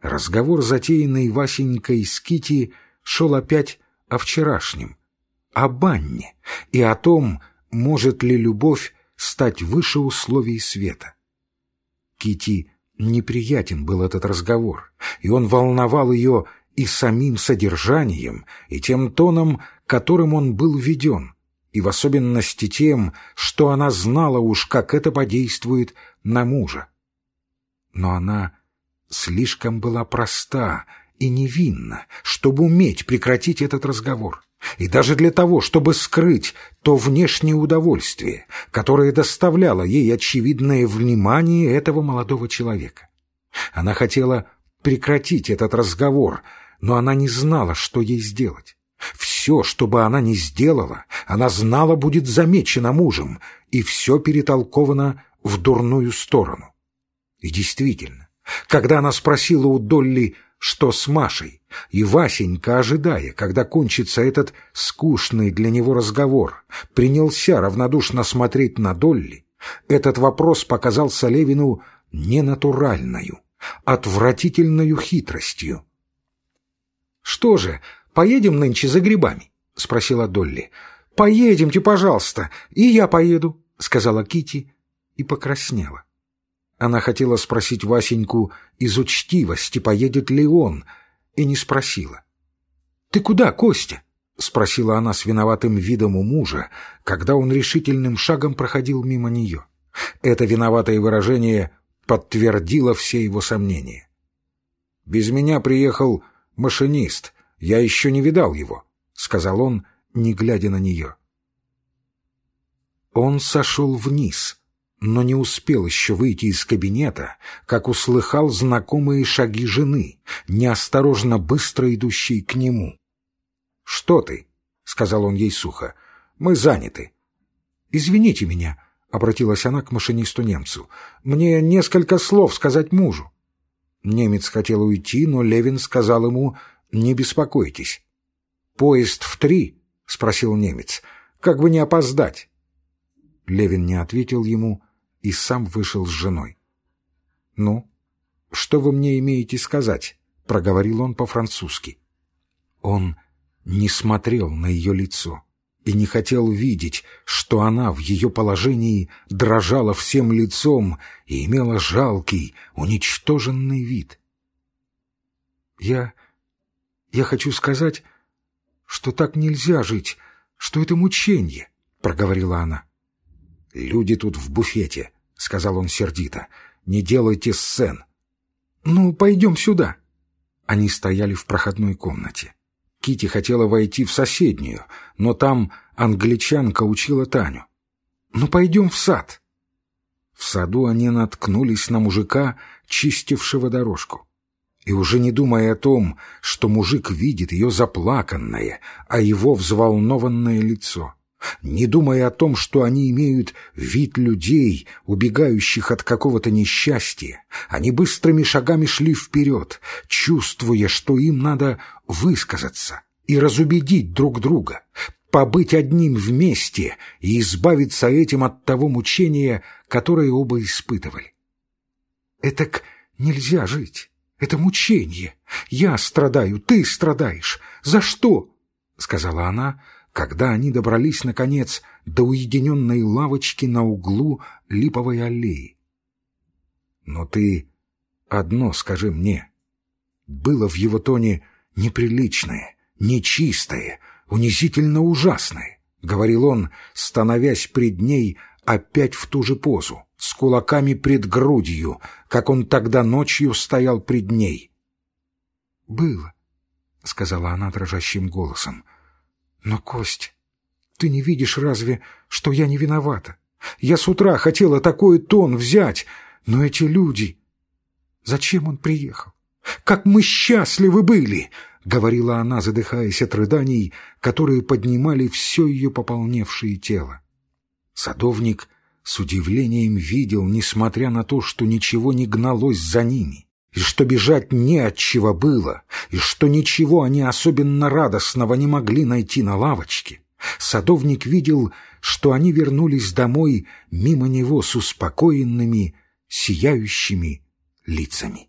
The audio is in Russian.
Разговор, затеянный Васенькой с Кити, шел опять о вчерашнем, о банне и о том, может ли любовь стать выше условий света. Кити неприятен был этот разговор, и он волновал ее и самим содержанием, и тем тоном, которым он был введен, и в особенности тем, что она знала уж, как это подействует на мужа. Но она слишком была проста и невинна, чтобы уметь прекратить этот разговор, и даже для того, чтобы скрыть то внешнее удовольствие, которое доставляло ей очевидное внимание этого молодого человека. Она хотела прекратить этот разговор, но она не знала, что ей сделать. Все, что бы она ни сделала, она знала, будет замечено мужем, и все перетолковано в дурную сторону. И действительно, когда она спросила у Долли, что с Машей, и Васенька, ожидая, когда кончится этот скучный для него разговор, принялся равнодушно смотреть на Долли, этот вопрос показался Левину ненатуральною, отвратительною хитростью. «Что же, поедем нынче за грибами?» — спросила Долли. «Поедемте, пожалуйста, и я поеду», — сказала Кити и покраснела. Она хотела спросить Васеньку из учтивости, поедет ли он, и не спросила. «Ты куда, Костя?» — спросила она с виноватым видом у мужа, когда он решительным шагом проходил мимо нее. Это виноватое выражение подтвердило все его сомнения. «Без меня приехал машинист, я еще не видал его», — сказал он, не глядя на нее. Он сошел вниз — но не успел еще выйти из кабинета, как услыхал знакомые шаги жены, неосторожно быстро идущей к нему. «Что ты?» — сказал он ей сухо. «Мы заняты». «Извините меня», — обратилась она к машинисту-немцу. «Мне несколько слов сказать мужу». Немец хотел уйти, но Левин сказал ему «Не беспокойтесь». «Поезд в три?» — спросил немец. «Как бы не опоздать?» Левин не ответил ему, и сам вышел с женой. «Ну, что вы мне имеете сказать?» — проговорил он по-французски. Он не смотрел на ее лицо и не хотел видеть, что она в ее положении дрожала всем лицом и имела жалкий, уничтоженный вид. «Я... я хочу сказать, что так нельзя жить, что это мучение», — проговорила она. «Люди тут в буфете», — сказал он сердито. «Не делайте сцен». «Ну, пойдем сюда». Они стояли в проходной комнате. Кити хотела войти в соседнюю, но там англичанка учила Таню. «Ну, пойдем в сад». В саду они наткнулись на мужика, чистившего дорожку. И уже не думая о том, что мужик видит ее заплаканное, а его взволнованное лицо — не думая о том, что они имеют вид людей, убегающих от какого-то несчастья, они быстрыми шагами шли вперед, чувствуя, что им надо высказаться и разубедить друг друга, побыть одним вместе и избавиться этим от того мучения, которое оба испытывали. «Этак нельзя жить. Это мучение. Я страдаю, ты страдаешь. За что?» — сказала она, — когда они добрались, наконец, до уединенной лавочки на углу липовой аллеи. «Но ты одно скажи мне». Было в его тоне неприличное, нечистое, унизительно ужасное, — говорил он, становясь пред ней опять в ту же позу, с кулаками пред грудью, как он тогда ночью стоял пред ней. «Было», — сказала она дрожащим голосом, — но, Кость, ты не видишь разве, что я не виновата? Я с утра хотела такой тон взять, но эти люди... Зачем он приехал? Как мы счастливы были!» — говорила она, задыхаясь от рыданий, которые поднимали все ее пополневшее тело. Садовник с удивлением видел, несмотря на то, что ничего не гналось за ними и что бежать не от чего было, и что ничего они особенно радостного не могли найти на лавочке, садовник видел, что они вернулись домой мимо него с успокоенными, сияющими лицами.